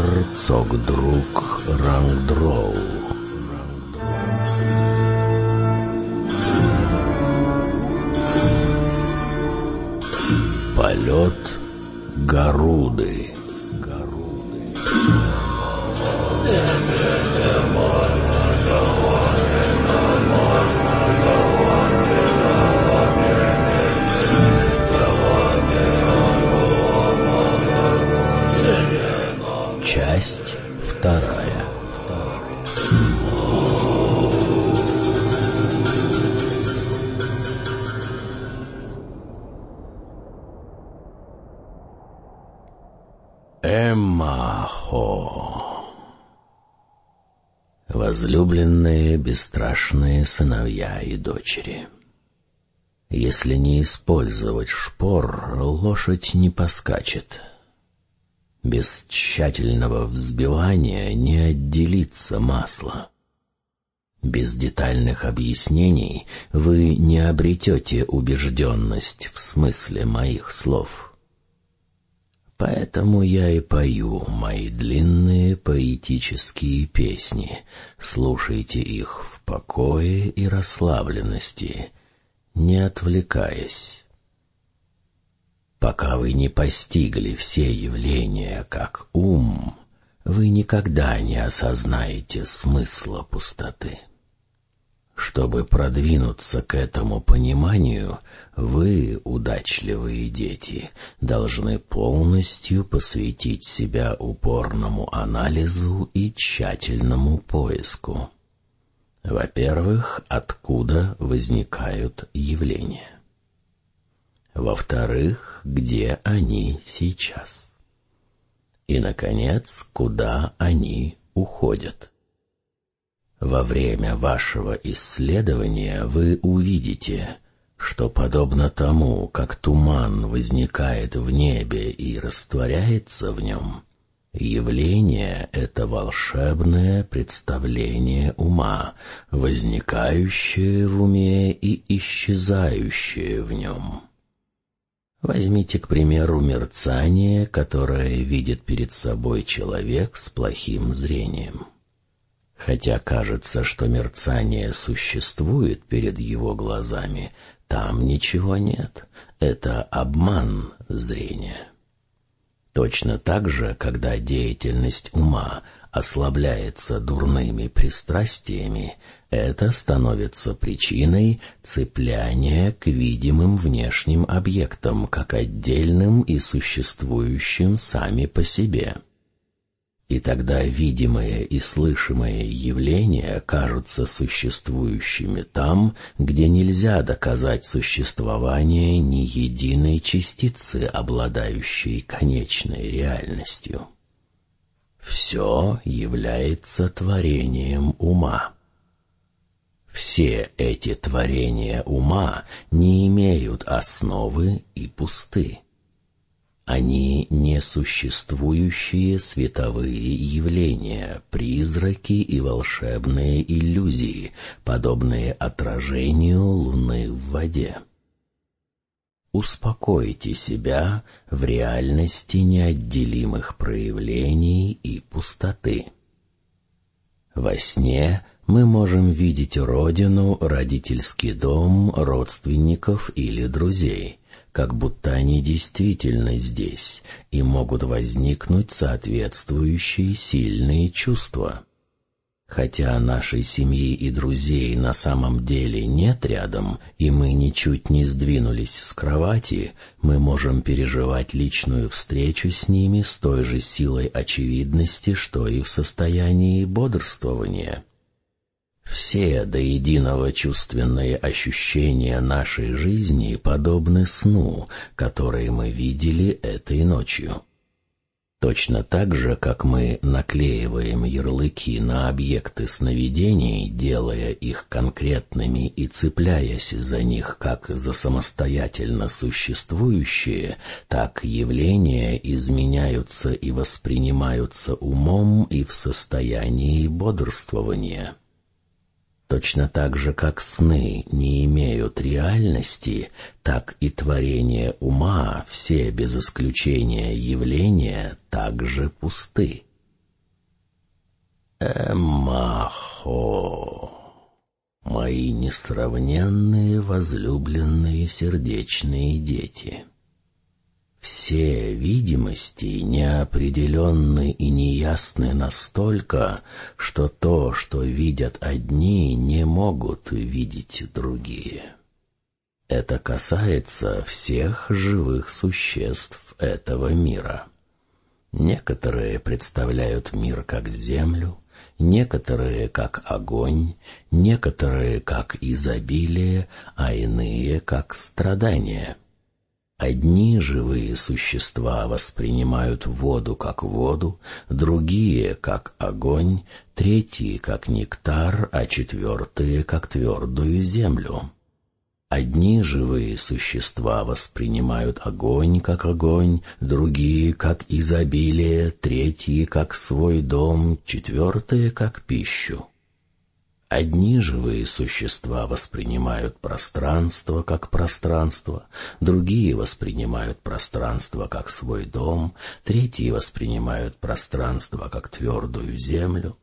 Шапкар Цогдрук Рангдроу. Полет Гаруды. Вторая. Эммахо. Возлюбленные, бесстрашные сыновья и дочери. Если не использовать шпор, лошадь не поскачет. Без тщательного взбивания не отделится масло. Без детальных объяснений вы не обретете убежденность в смысле моих слов. Поэтому я и пою мои длинные поэтические песни. Слушайте их в покое и расслабленности, не отвлекаясь. Пока вы не постигли все явления как ум, вы никогда не осознаете смысла пустоты. Чтобы продвинуться к этому пониманию, вы, удачливые дети, должны полностью посвятить себя упорному анализу и тщательному поиску. Во-первых, откуда возникают явления. Во-вторых, где они сейчас. И, наконец, куда они уходят. Во время вашего исследования вы увидите, что подобно тому, как туман возникает в небе и растворяется в нем, явление — это волшебное представление ума, возникающее в уме и исчезающее в нем. Возьмите, к примеру, мерцание, которое видит перед собой человек с плохим зрением. Хотя кажется, что мерцание существует перед его глазами, там ничего нет. Это обман зрения. Точно так же, когда деятельность ума ослабляется дурными пристрастиями, это становится причиной цепляния к видимым внешним объектам, как отдельным и существующим сами по себе и тогда видимые и слышимые явления кажутся существующими там, где нельзя доказать существование ни единой частицы, обладающей конечной реальностью. Все является творением ума. Все эти творения ума не имеют основы и пусты. Они несуществующие световые явления, призраки и волшебные иллюзии, подобные отражению луны в воде. Успокойте себя в реальности неотделимых проявлений и пустоты. Во сне мы можем видеть родину, родительский дом, родственников или друзей как будто они действительно здесь, и могут возникнуть соответствующие сильные чувства. Хотя нашей семьи и друзей на самом деле нет рядом, и мы ничуть не сдвинулись с кровати, мы можем переживать личную встречу с ними с той же силой очевидности, что и в состоянии бодрствования. Все до единого чувственные ощущения нашей жизни подобны сну, который мы видели этой ночью. Точно так же, как мы наклеиваем ярлыки на объекты сновидений, делая их конкретными и цепляясь за них как за самостоятельно существующие, так явления изменяются и воспринимаются умом и в состоянии бодрствования. Точно так же, как сны не имеют реальности, так и творение ума, все без исключения явления, также пусты. Эмахо, мои несравненные возлюбленные сердечные дети. Все видимости неопределенны и неясны настолько, что то, что видят одни, не могут видеть другие. Это касается всех живых существ этого мира. Некоторые представляют мир как землю, некоторые как огонь, некоторые как изобилие, а иные как страдания — Одни живые существа воспринимают воду как воду, другие — как огонь, третьи — как нектар, а четвертые — как твердую землю. Одни живые существа воспринимают огонь как огонь, другие — как изобилие, третьи — как свой дом, четвертые — как пищу. Одни живые существа воспринимают пространство как пространство, другие воспринимают пространство как свой дом, третьи воспринимают пространство как твердую землю.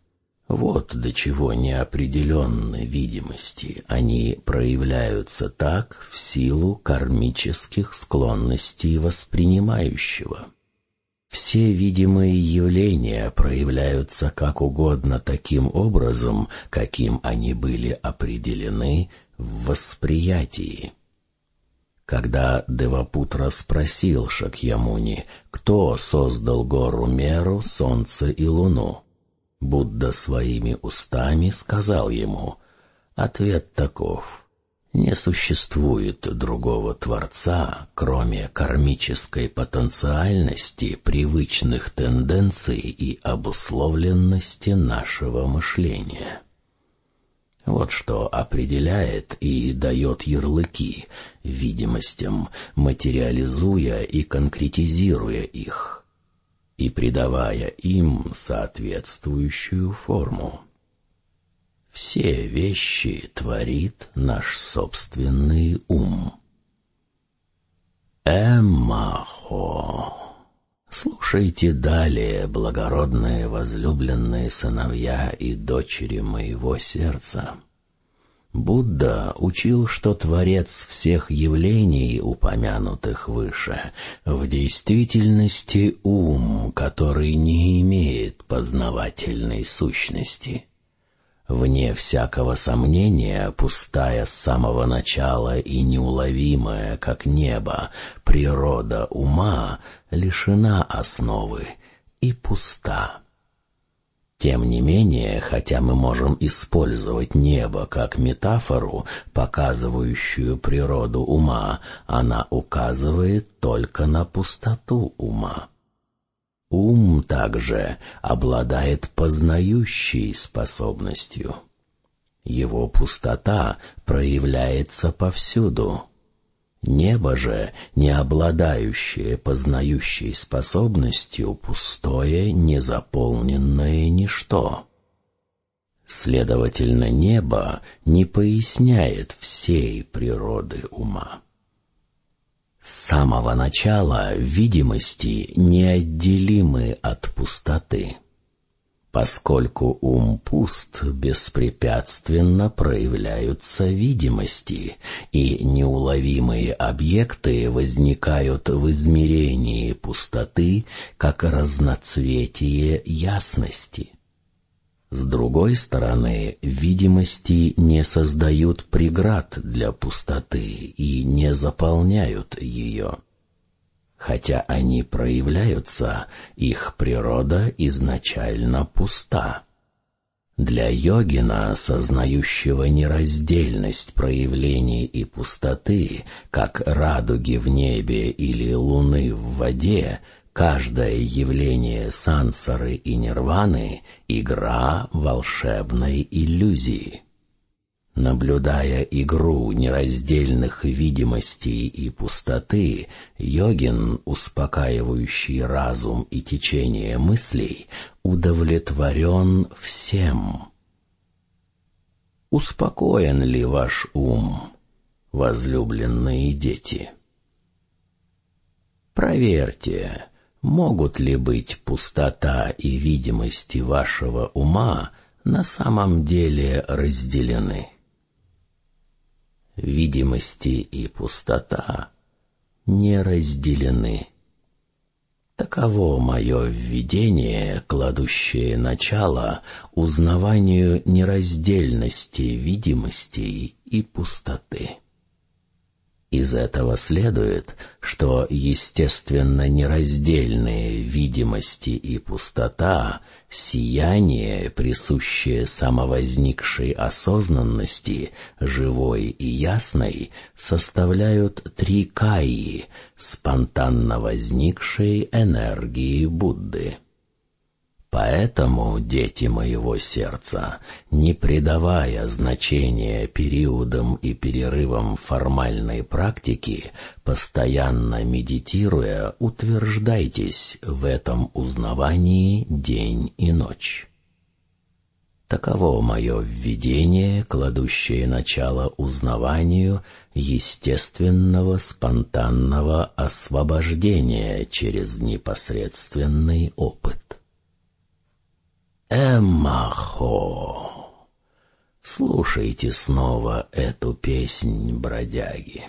Вот до чего неопределенны видимости, они проявляются так в силу кармических склонностей воспринимающего. Все видимые явления проявляются как угодно таким образом, каким они были определены в восприятии. Когда Девапутра спросил Шакьямуни, кто создал гору Меру, солнце и луну, Будда своими устами сказал ему, ответ таков — не существует другого Творца, кроме кармической потенциальности, привычных тенденций и обусловленности нашего мышления. Вот что определяет и дает ярлыки видимостям, материализуя и конкретизируя их, и придавая им соответствующую форму. Все вещи творит наш собственный ум. Эмахо. Слушайте далее, благородные возлюбленные сыновья и дочери моего сердца. Будда учил, что Творец всех явлений, упомянутых выше, в действительности ум, который не имеет познавательной сущности. Вне всякого сомнения, пустая с самого начала и неуловимая, как небо, природа ума лишена основы и пуста. Тем не менее, хотя мы можем использовать небо как метафору, показывающую природу ума, она указывает только на пустоту ума. Ум также обладает познающей способностью. Его пустота проявляется повсюду. Небо же, не обладающее познающей способностью, пустое, незаполненное ничто. Следовательно, небо не поясняет всей природы ума. С самого начала видимости неотделимы от пустоты. Поскольку ум пуст, беспрепятственно проявляются видимости, и неуловимые объекты возникают в измерении пустоты, как разноцветие ясности. С другой стороны, видимости не создают преград для пустоты и не заполняют ее. Хотя они проявляются, их природа изначально пуста. Для йогина, сознающего нераздельность проявлений и пустоты, как радуги в небе или луны в воде, Каждое явление сансары и нирваны — игра волшебной иллюзии. Наблюдая игру нераздельных видимостей и пустоты, йогин, успокаивающий разум и течение мыслей, удовлетворен всем. Успокоен ли ваш ум, возлюбленные дети? Проверьте, могут ли быть пустота и видимости вашего ума на самом деле разделены. Видимости и пустота не разделены. Таково мое введение, кладущее начало узнаванию нераздельности видимостей и пустоты. Из этого следует, что естественно нераздельные видимости и пустота, сияние, присущее самовозникшей осознанности, живой и ясной, составляют три каи, спонтанно возникшей энергии Будды. Поэтому, дети моего сердца, не придавая значения периодам и перерывам формальной практики, постоянно медитируя, утверждайтесь в этом узнавании день и ночь. Таково мое введение, кладущее начало узнаванию естественного спонтанного освобождения через непосредственный опыт. Эммахо. Слушайте снова эту песнь, бродяги.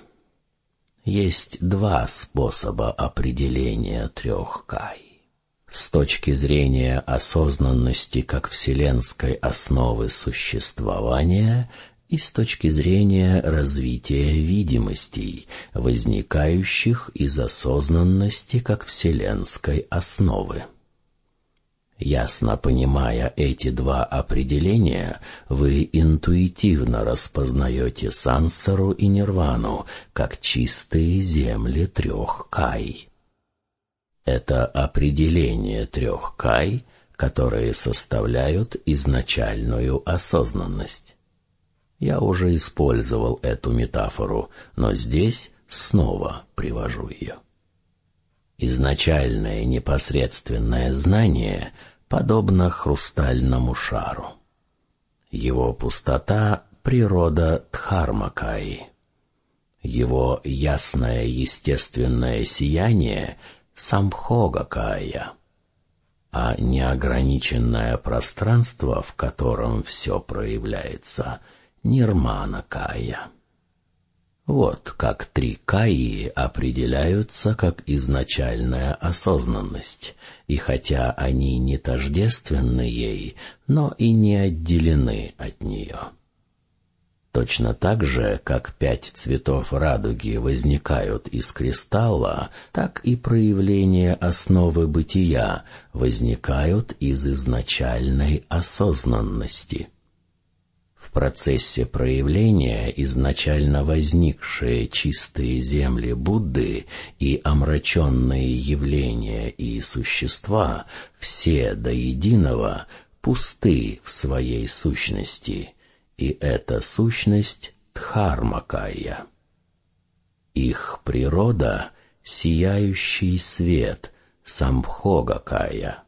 Есть два способа определения трех кай. С точки зрения осознанности как вселенской основы существования и с точки зрения развития видимостей, возникающих из осознанности как вселенской основы. Ясно понимая эти два определения, вы интуитивно распознаете сансару и нирвану как чистые земли трех кай. Это определение трех кай, которые составляют изначальную осознанность. Я уже использовал эту метафору, но здесь снова привожу ее. Изначальное непосредственное знание подобно хрустальному шару. Его пустота — природа Дхармакаи. Его ясное естественное сияние — Самхогакая. А неограниченное пространство, в котором все проявляется — Нирманакая. Вот как три каи определяются как изначальная осознанность, и хотя они не тождественны ей, но и не отделены от нее. Точно так же, как пять цветов радуги возникают из кристалла, так и проявления основы бытия возникают из изначальной осознанности. В процессе проявления изначально возникшие чистые земли Будды и омраченные явления и существа, все до единого, пусты в своей сущности, и эта сущность — Дхармакая. Их природа — сияющий свет, Самбхогакая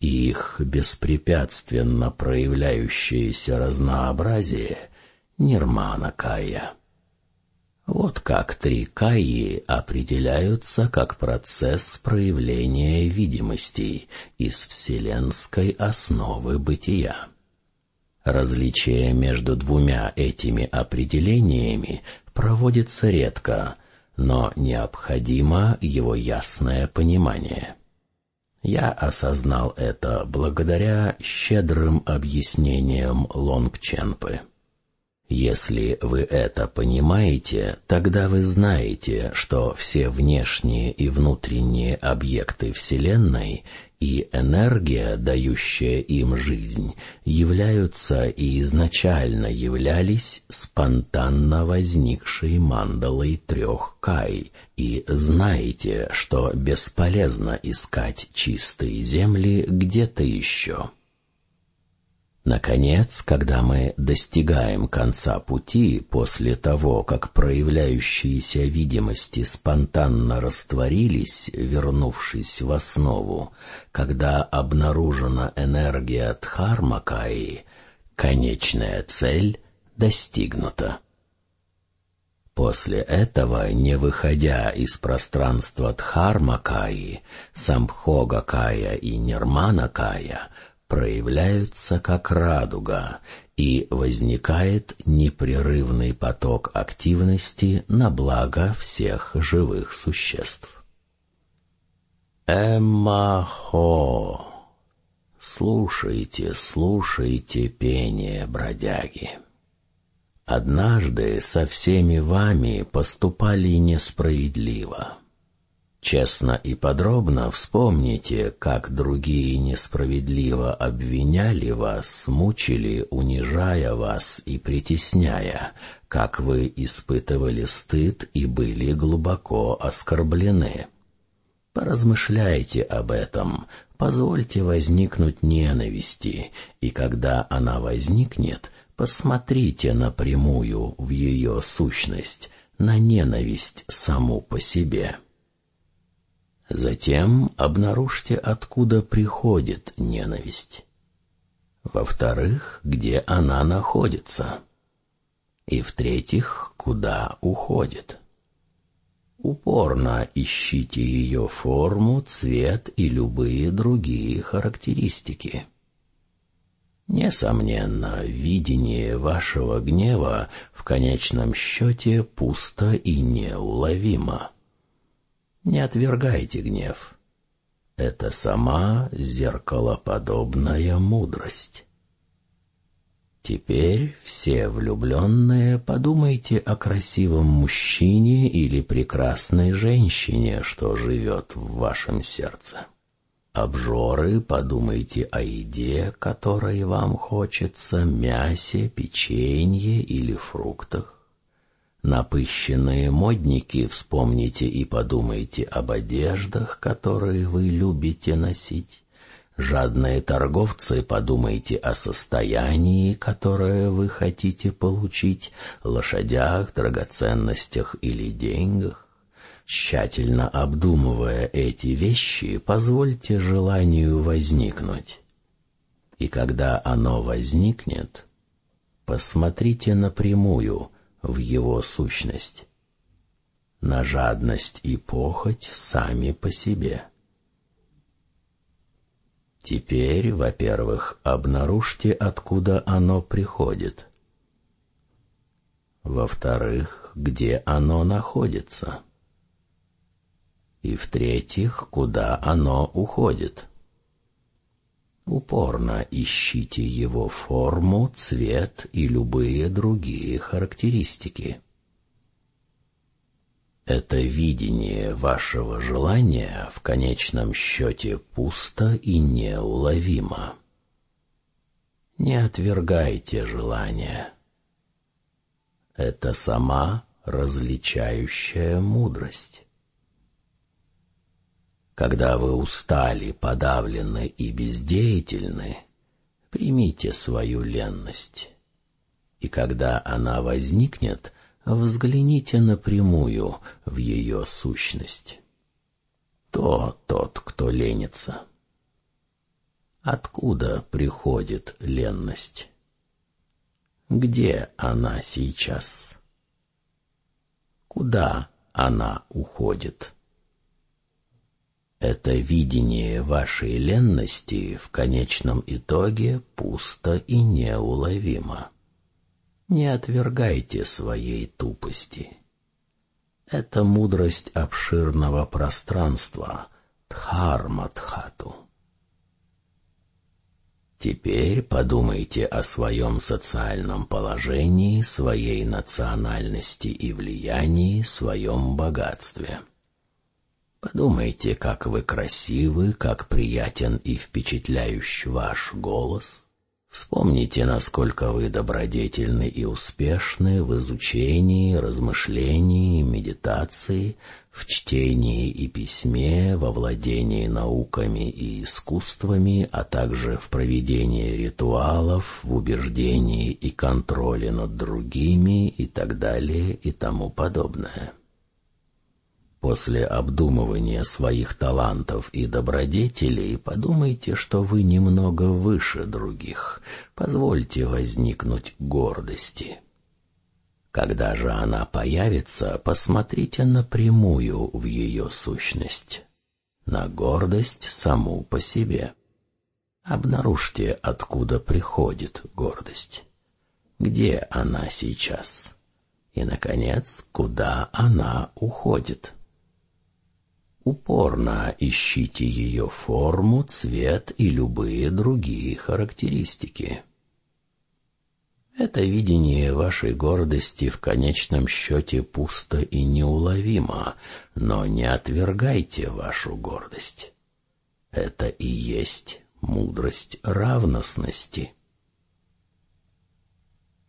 их беспрепятственно проявляющееся разнообразие — Нирмана Кая. Вот как три Каи определяются как процесс проявления видимостей из вселенской основы бытия. Различие между двумя этими определениями проводится редко, но необходимо его ясное понимание. Я осознал это благодаря щедрым объяснениям Лонгченпы. Если вы это понимаете, тогда вы знаете, что все внешние и внутренние объекты Вселенной и энергия, дающая им жизнь, являются и изначально являлись спонтанно возникшей мандалой трех кай, и знаете, что бесполезно искать чистые земли где-то еще. Наконец, когда мы достигаем конца пути после того, как проявляющиеся видимости спонтанно растворились, вернувшись в основу, когда обнаружена энергия Дхармакаи, конечная цель достигнута. После этого, не выходя из пространства Дхармакаи, Самбхогакая и Нирманакая, проявляются как радуга, и возникает непрерывный поток активности на благо всех живых существ. Эммахо! Слушайте, слушайте пение бродяги. Однажды со всеми вами поступали несправедливо. Честно и подробно вспомните, как другие несправедливо обвиняли вас, мучили, унижая вас и притесняя, как вы испытывали стыд и были глубоко оскорблены. Поразмышляйте об этом, позвольте возникнуть ненависти, и когда она возникнет, Посмотрите напрямую в ее сущность, на ненависть саму по себе. Затем обнаружьте, откуда приходит ненависть. Во-вторых, где она находится. И в-третьих, куда уходит. Упорно ищите ее форму, цвет и любые другие характеристики. Несомненно, видение вашего гнева в конечном счете пусто и неуловимо. Не отвергайте гнев. Это сама зеркалоподобная мудрость. Теперь все влюбленные подумайте о красивом мужчине или прекрасной женщине, что живет в вашем сердце. Обжоры, подумайте о еде, которой вам хочется, мясе, печенье или фруктах. Напыщенные модники вспомните и подумайте об одеждах, которые вы любите носить. Жадные торговцы, подумайте о состоянии, которое вы хотите получить, лошадях, драгоценностях или деньгах. Тщательно обдумывая эти вещи, позвольте желанию возникнуть. И когда оно возникнет, посмотрите напрямую в его сущность. На жадность и похоть сами по себе. Теперь, во-первых, обнаружьте, откуда оно приходит. Во-вторых, где оно находится и в-третьих, куда оно уходит. Упорно ищите его форму, цвет и любые другие характеристики. Это видение вашего желания в конечном счете пусто и неуловимо. Не отвергайте желание. Это сама различающая мудрость. Когда вы устали, подавлены и бездеятельны, примите свою ленность. И когда она возникнет, взгляните напрямую в ее сущность. То тот, кто ленится. Откуда приходит ленность? Где она сейчас? Куда она уходит? Это видение вашей ленности в конечном итоге пусто и неуловимо. Не отвергайте своей тупости. Это мудрость обширного пространства, Дхарматхату. Теперь подумайте о своем социальном положении, своей национальности и влиянии, своем богатстве. Подумайте, как вы красивы, как приятен и впечатляющ ваш голос. Вспомните, насколько вы добродетельны и успешны в изучении, размышлении, медитации, в чтении и письме, во владении науками и искусствами, а также в проведении ритуалов, в убеждении и контроле над другими и так далее и тому подобное. После обдумывания своих талантов и добродетелей подумайте, что вы немного выше других. Позвольте возникнуть гордости. Когда же она появится, посмотрите напрямую в ее сущность, на гордость саму по себе. Обнаружьте, откуда приходит гордость, где она сейчас, и, наконец, куда она уходит. Упорно ищите ее форму, цвет и любые другие характеристики. Это видение вашей гордости в конечном счете пусто и неуловимо, но не отвергайте вашу гордость. Это и есть мудрость равностности.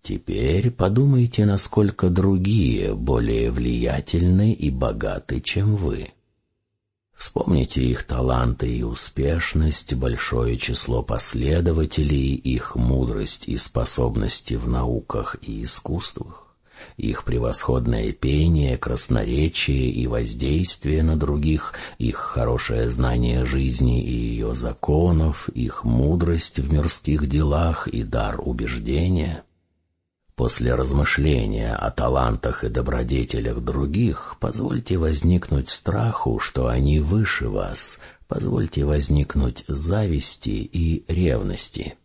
Теперь подумайте, насколько другие более влиятельны и богаты, чем вы. Вспомните их таланты и успешность, большое число последователей, их мудрость и способности в науках и искусствах, их превосходное пение, красноречие и воздействие на других, их хорошее знание жизни и ее законов, их мудрость в мирских делах и дар убеждения — После размышления о талантах и добродетелях других, позвольте возникнуть страху, что они выше вас, позвольте возникнуть зависти и ревности.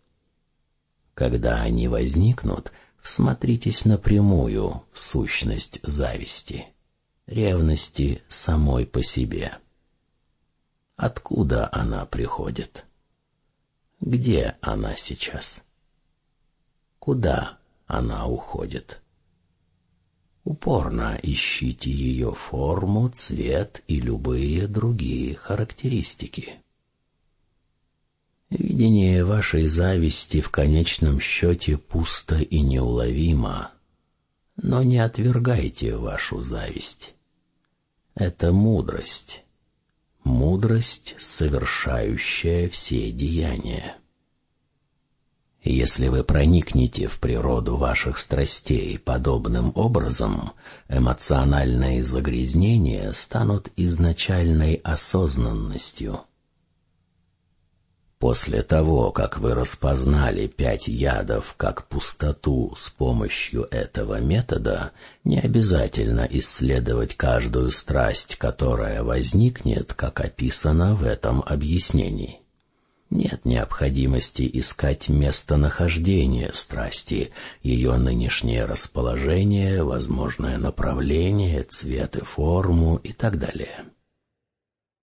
Когда они возникнут, всмотритесь напрямую в сущность зависти, ревности самой по себе. Откуда она приходит? Где она сейчас? Куда она уходит. Упорно ищите ее форму, цвет и любые другие характеристики. Видение вашей зависти в конечном счете пусто и неуловимо, но не отвергайте вашу зависть. Это мудрость, мудрость, совершающая все деяния. Если вы проникнете в природу ваших страстей подобным образом, эмоциональные загрязнения станут изначальной осознанностью. После того, как вы распознали пять ядов как пустоту с помощью этого метода, не обязательно исследовать каждую страсть, которая возникнет, как описано в этом объяснении. Нет необходимости искать местонахождение страсти, ее нынешнее расположение, возможное направление, цвет и форму и так далее.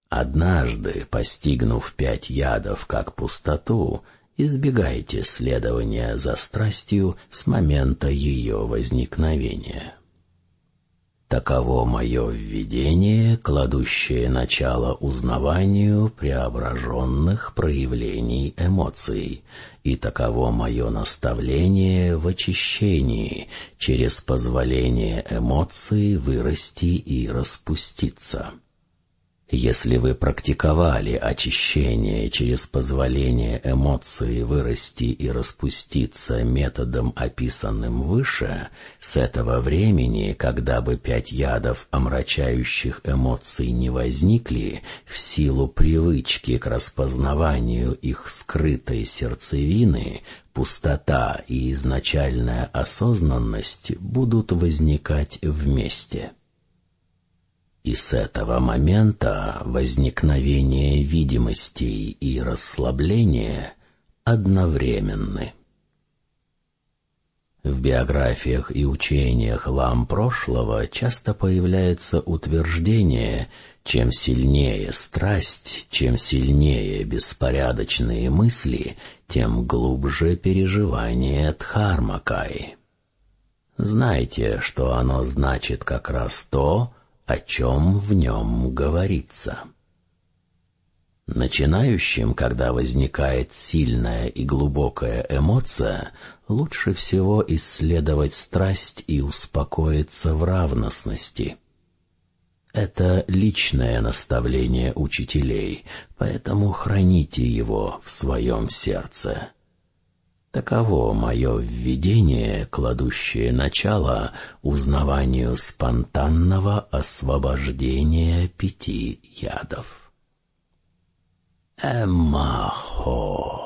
Однажды, постигнув пять ядов как пустоту, избегайте следования за страстью с момента ее возникновения. Таково мое введение, кладущее начало узнаванию преображенных проявлений эмоций, и таково мое наставление в очищении через позволение эмоций вырасти и распуститься. Если вы практиковали очищение через позволение эмоций вырасти и распуститься методом, описанным выше, с этого времени, когда бы пять ядов омрачающих эмоций не возникли, в силу привычки к распознаванию их скрытой сердцевины, пустота и изначальная осознанность будут возникать вместе. И с этого момента возникновение видимостей и расслабление одновременны. В биографиях и учениях лам прошлого часто появляется утверждение «чем сильнее страсть, чем сильнее беспорядочные мысли, тем глубже переживание дхармакай». Знайте, что оно значит как раз то, о чем в нем говорится. Начинающим, когда возникает сильная и глубокая эмоция, лучше всего исследовать страсть и успокоиться в равностности. Это личное наставление учителей, поэтому храните его в своем сердце. Таково мое введение, кладущее начало узнаванию спонтанного освобождения пяти ядов. Эммахо.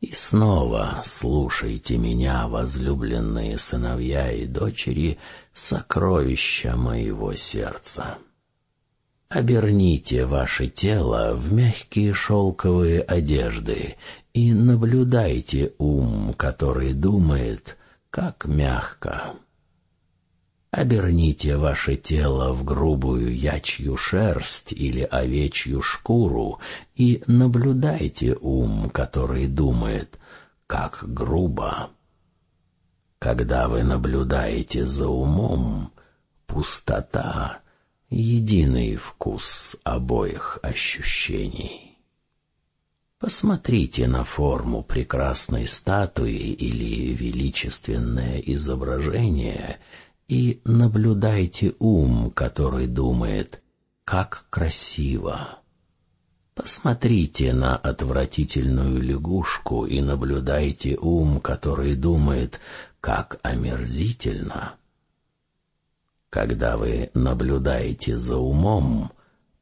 И снова слушайте меня, возлюбленные сыновья и дочери, сокровища моего сердца. Оберните ваше тело в мягкие шелковые одежды и наблюдайте ум, который думает, как мягко. Оберните ваше тело в грубую ячью шерсть или овечью шкуру и наблюдайте ум, который думает, как грубо. Когда вы наблюдаете за умом, пустота единый вкус обоих ощущений. Посмотрите на форму прекрасной статуи или величественное изображение и наблюдайте ум, который думает, как красиво. Посмотрите на отвратительную лягушку и наблюдайте ум, который думает, как омерзительно. Когда вы наблюдаете за умом,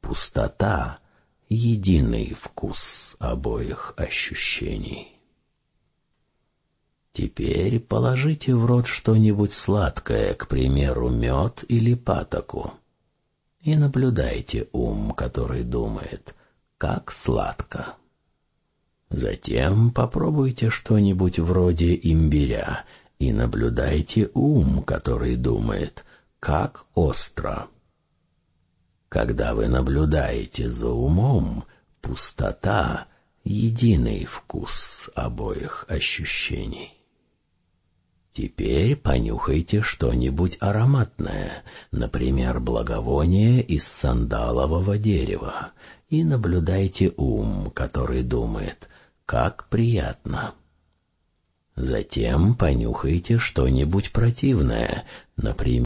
пустота — единый вкус обоих ощущений. Теперь положите в рот что-нибудь сладкое, к примеру, мед или патоку, и наблюдайте ум, который думает, как сладко. Затем попробуйте что-нибудь вроде имбиря и наблюдайте ум, который думает, как остро. Когда вы наблюдаете за умом, пустота — единый вкус обоих ощущений. Теперь понюхайте что-нибудь ароматное, например, благовоние из сандалового дерева, и наблюдайте ум, который думает, как приятно. Затем понюхайте что-нибудь противное, например,